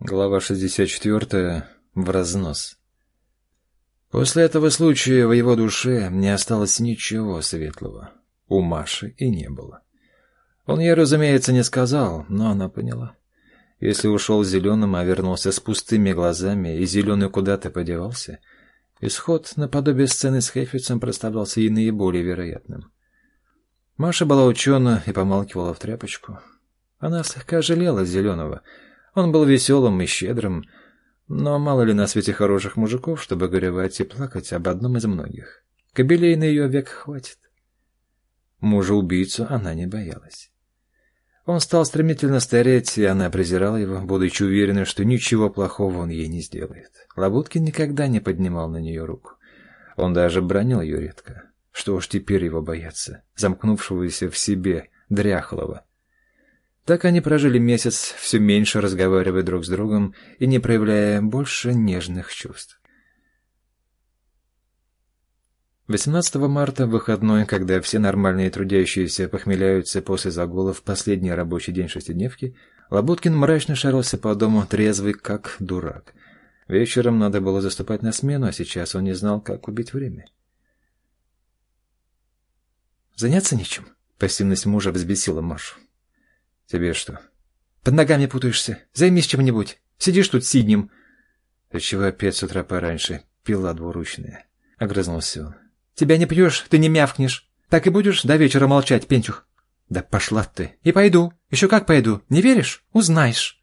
Глава 64. В разнос. После этого случая в его душе не осталось ничего светлого. У Маши и не было. Он ей, разумеется, не сказал, но она поняла. Если ушел зеленым, а вернулся с пустыми глазами, и зеленый куда-то подевался, исход наподобие сцены с Хейфицем представлялся и наиболее вероятным. Маша была учена и помалкивала в тряпочку. Она слегка жалела зеленого — он был веселым и щедрым, но мало ли на свете хороших мужиков, чтобы горевать и плакать об одном из многих. Кобелей на ее век хватит. Мужа-убийцу она не боялась. Он стал стремительно стареть, и она презирала его, будучи уверена, что ничего плохого он ей не сделает. Лабуткин никогда не поднимал на нее руку. Он даже бронил ее редко. Что уж теперь его бояться, замкнувшегося в себе, дряхлого, так они прожили месяц, все меньше разговаривая друг с другом и не проявляя больше нежных чувств. 18 марта, выходной, когда все нормальные трудящиеся похмеляются после загулов последний рабочий день шестидневки, Лабуткин мрачно шарился по дому, трезвый как дурак. Вечером надо было заступать на смену, а сейчас он не знал, как убить время. «Заняться нечем?» Пассивность мужа взбесила Машу. «Тебе что?» «Под ногами путаешься. Займись чем-нибудь. Сидишь тут сиднем». «Ты чего опять с утра пораньше? Пила двуручная». Огрызнулся он. «Тебя не пьешь, ты не мявкнешь. Так и будешь до вечера молчать, пентюх». «Да пошла ты. И пойду. Еще как пойду. Не веришь? Узнаешь».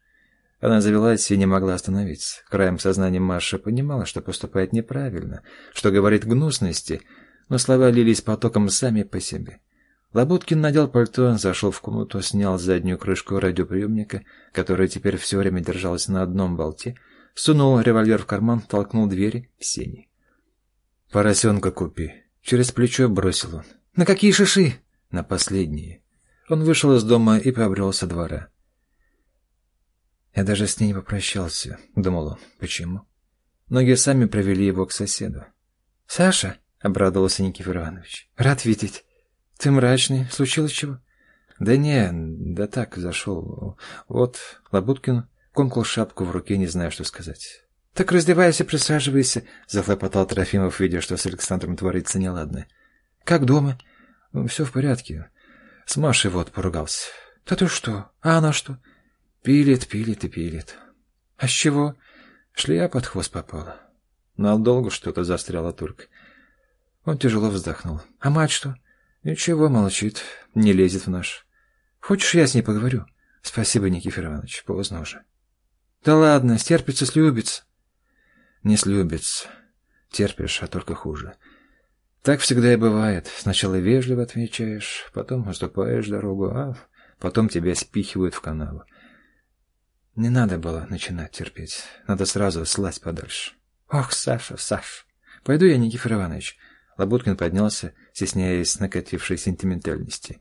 Она завелась и не могла остановиться. Краем сознания Маша понимала, что поступает неправильно, что говорит гнусности, но слова лились потоком сами по себе. Лабуткин надел пальто, зашел в комнату, снял заднюю крышку радиоприемника, которая теперь все время держалась на одном болте, сунул револьвер в карман, толкнул двери в сени. «Поросенка купи». Через плечо бросил он. «На какие шиши?» «На последние». Он вышел из дома и побрел со двора. «Я даже с ней не попрощался», — думал он. «Почему?» Ноги сами провели его к соседу. «Саша?» — обрадовался Никифор Иванович. «Рад видеть». «Ты мрачный. Случилось чего?» «Да не, да так, зашел. Вот, Лабуткин комкал шапку в руке, не зная, что сказать». «Так раздевайся, присаживайся», — захлопотал Трофимов, видя, что с Александром творится неладное. «Как дома?» «Все в порядке. С Машей вот поругался». «Да ты что? А она что?» «Пилит, пилит и пилит». «А с чего?» Шлея под хвост попала. Надолго что-то застряло только. Он тяжело вздохнул. «А мать что?» Ничего, молчит, не лезет в наш. Хочешь, я с ней поговорю? Спасибо, Никифор Иванович, поздно уже. Да ладно, стерпится, слюбится. Не слюбится. Терпишь, а только хуже. Так всегда и бывает. Сначала вежливо отвечаешь, потом уступаешь дорогу, а потом тебя спихивают в канаву. Не надо было начинать терпеть. Надо сразу слазь подальше. Ох, Саша, Саша. Пойду я, Никифор Иванович. Лабуткин поднялся, стесняясь накатившей сентиментальности.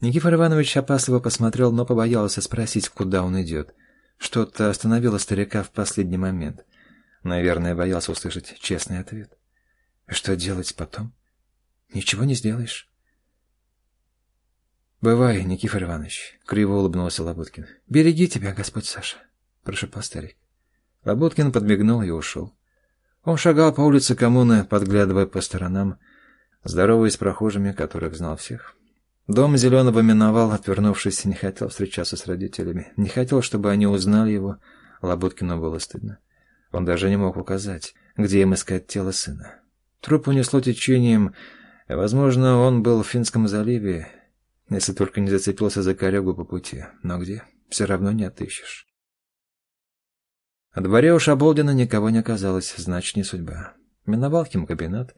Никифор Иванович опасливо посмотрел, но побоялся спросить, куда он идет. Что-то остановило старика в последний момент. Наверное, боялся услышать честный ответ. Что делать потом? Ничего не сделаешь. «Бывай, Никифор Иванович», — криво улыбнулся Лабуткин. «Береги тебя, Господь Саша», — прошептал старик. Лабуткин подмигнул и ушел. Он шагал по улице коммуны, подглядывая по сторонам, здороваясь с прохожими, которых знал всех. Дом Зеленого миновал, отвернувшись, не хотел встречаться с родителями, не хотел, чтобы они узнали его. Лабуткину было стыдно. Он даже не мог указать, где им искать тело сына. Труп унесло течением, возможно, он был в Финском заливе, если только не зацепился за корягу по пути. Но где? Все равно не отыщешь. О дворе у Шаболдина никого не оказалось, значит, не судьба. Миновал химкабинет,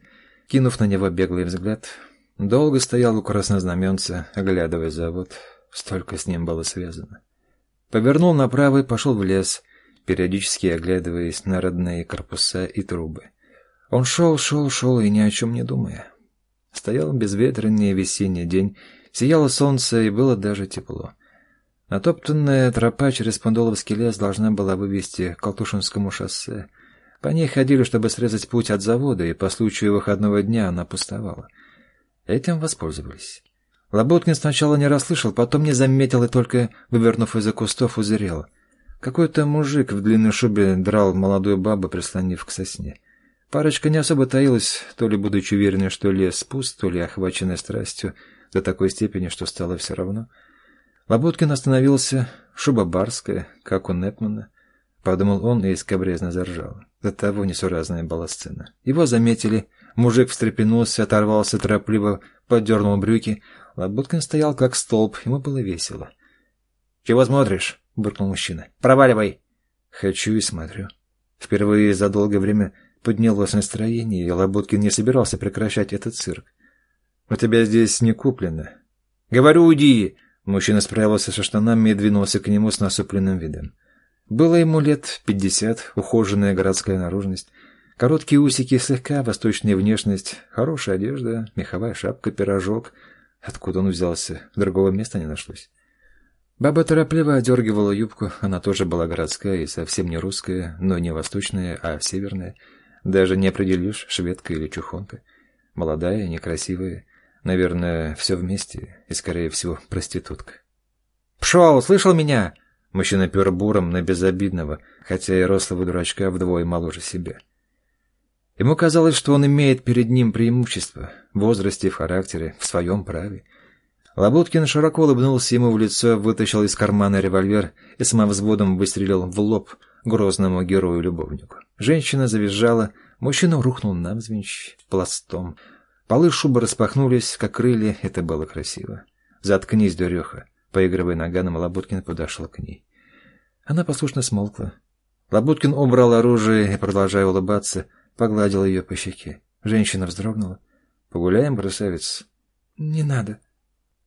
кинув на него беглый взгляд. Долго стоял у краснознаменца, оглядывая завод. Столько с ним было связано. Повернул направо и пошел в лес, периодически оглядываясь на родные корпуса и трубы. Он шел, шел, шел и ни о чем не думая. Стоял безветренный весенний день, сияло солнце и было даже тепло. Натоптанная тропа через Пандоловский лес должна была вывести к Колтушинскому шоссе. По ней ходили, чтобы срезать путь от завода, и по случаю выходного дня она пустовала. Этим воспользовались. Лоботкин сначала не расслышал, потом не заметил и только, вывернув из-за кустов, узрел. Какой-то мужик в длинной шубе драл молодую бабу, прислонив к сосне. Парочка не особо таилась, то ли будучи уверенной, что лес пуст, то ли охваченная страстью до такой степени, что стало все равно. Лоботкин остановился, шуба барская, как у Непмана. Подумал он и скобрезно заржал. До того несуразная была сцена. Его заметили, мужик встрепенулся, оторвался торопливо, поддернул брюки. Лоботкин стоял как столб, ему было весело. «Чего смотришь?» — буркнул мужчина. «Проваливай!» «Хочу и смотрю». Впервые за долгое время поднялось настроение, и Лоботкин не собирался прекращать этот цирк. «У тебя здесь не куплено». «Говорю, уйди!» Мужчина справился со штанами и двинулся к нему с насупленным видом. Было ему лет пятьдесят, ухоженная городская наружность, короткие усики, слегка восточная внешность, хорошая одежда, меховая шапка, пирожок. Откуда он взялся? Другого места не нашлось. Баба торопливо одергивала юбку, она тоже была городская и совсем не русская, но не восточная, а северная. Даже не определишь, шведка или чухонка. Молодая, некрасивая. Наверное, все вместе, и, скорее всего, проститутка. «Пшел, слышал меня?» Мужчина пер буром на безобидного, хотя и рослого дурачка вдвое моложе себя. Ему казалось, что он имеет перед ним преимущество в возрасте, в характере, в своем праве — Лабуткин широко улыбнулся ему в лицо, вытащил из кармана револьвер и самовзводом выстрелил в лоб грозному герою-любовнику. Женщина завизжала, мужчина рухнул навзничь пластом. Полы шубы распахнулись, как крылья, это было красиво. «Заткнись, дуреха!» Поигрывая наганом, Лабуткин подошел к ней. Она послушно смолкла. Лабуткин убрал оружие и, продолжая улыбаться, погладил ее по щеке. Женщина вздрогнула. «Погуляем, красавец?» «Не надо»,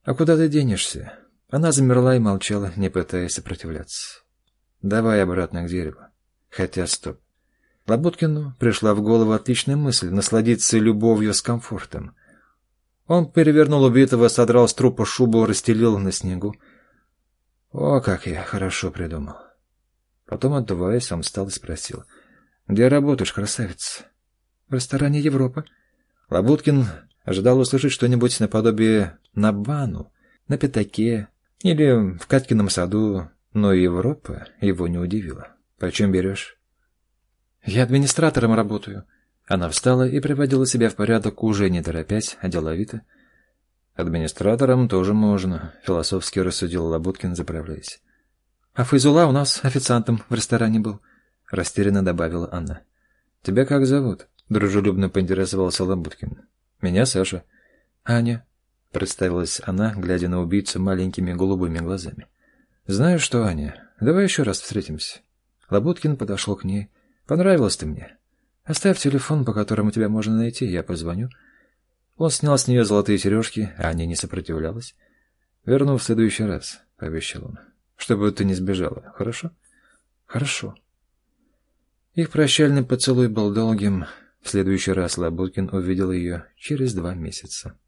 «А куда ты денешься?» Она замерла и молчала, не пытаясь сопротивляться. «Давай обратно к дереву». Хотя стоп. Лоботкину пришла в голову отличная мысль — насладиться любовью с комфортом. Он перевернул убитого, содрал с трупа шубу, расстелил на снегу. «О, как я хорошо придумал!» Потом, отдуваясь, он встал и спросил. «Где работаешь, красавица?» «В ресторане Европа». Лабуткин ожидал услышать что-нибудь наподобие на бану, на пятаке или в Каткином саду, но Европа его не удивила. «Почем берешь?» «Я администратором работаю». Она встала и приводила себя в порядок, уже не торопясь, а деловито. «Администратором тоже можно», — философски рассудил Лабуткин, заправляясь. «А Файзула у нас официантом в ресторане был», — растерянно добавила Анна. «Тебя как зовут?» — дружелюбно поинтересовался Лабуткин. «Меня Саша». «Аня», — представилась она, глядя на убийцу маленькими голубыми глазами. «Знаю что, Аня, давай еще раз встретимся». Лабуткин подошел к ней. «Понравилась ты мне. Оставь телефон, по которому тебя можно найти, я позвоню». Он снял с нее золотые сережки, а Аня не сопротивлялась. «Верну в следующий раз», — пообещал он. «Чтобы ты не сбежала, хорошо?» «Хорошо». Их прощальный поцелуй был долгим. В следующий раз Лабуткин увидел ее через два месяца.